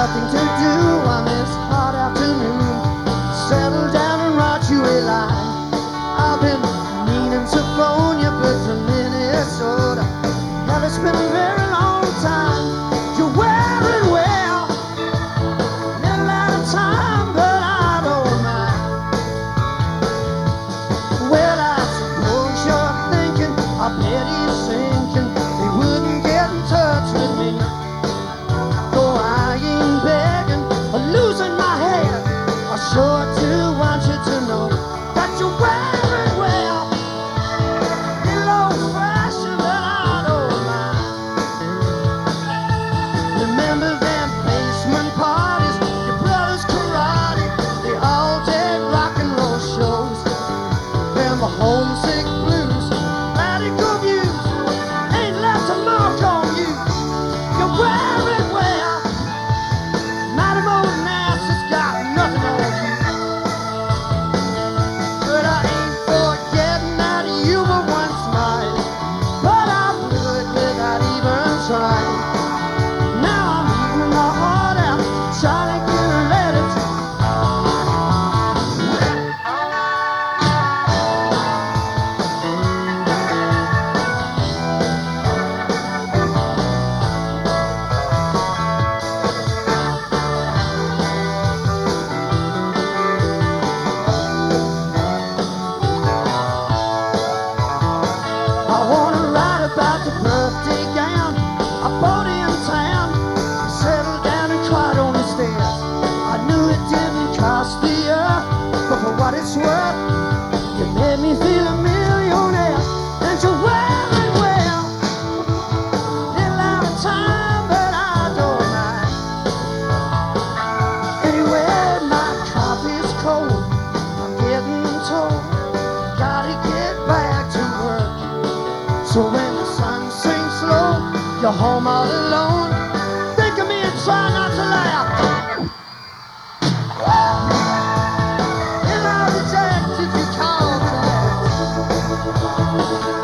nothing to Lord. what it's worth. You made me feel a millionaire, and you're well. Little out of time, but I don't mind. My coffee's cold. I'm getting gotta get back to work. So when the sun sinks low, you're home all alone. Bye.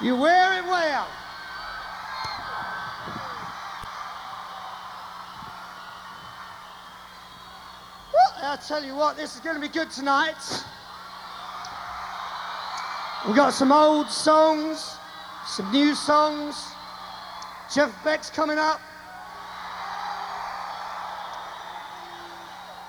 You wear it well. I'll tell you what, this is going to be good tonight. We've got some old songs, some new songs. Jeff Beck's coming up.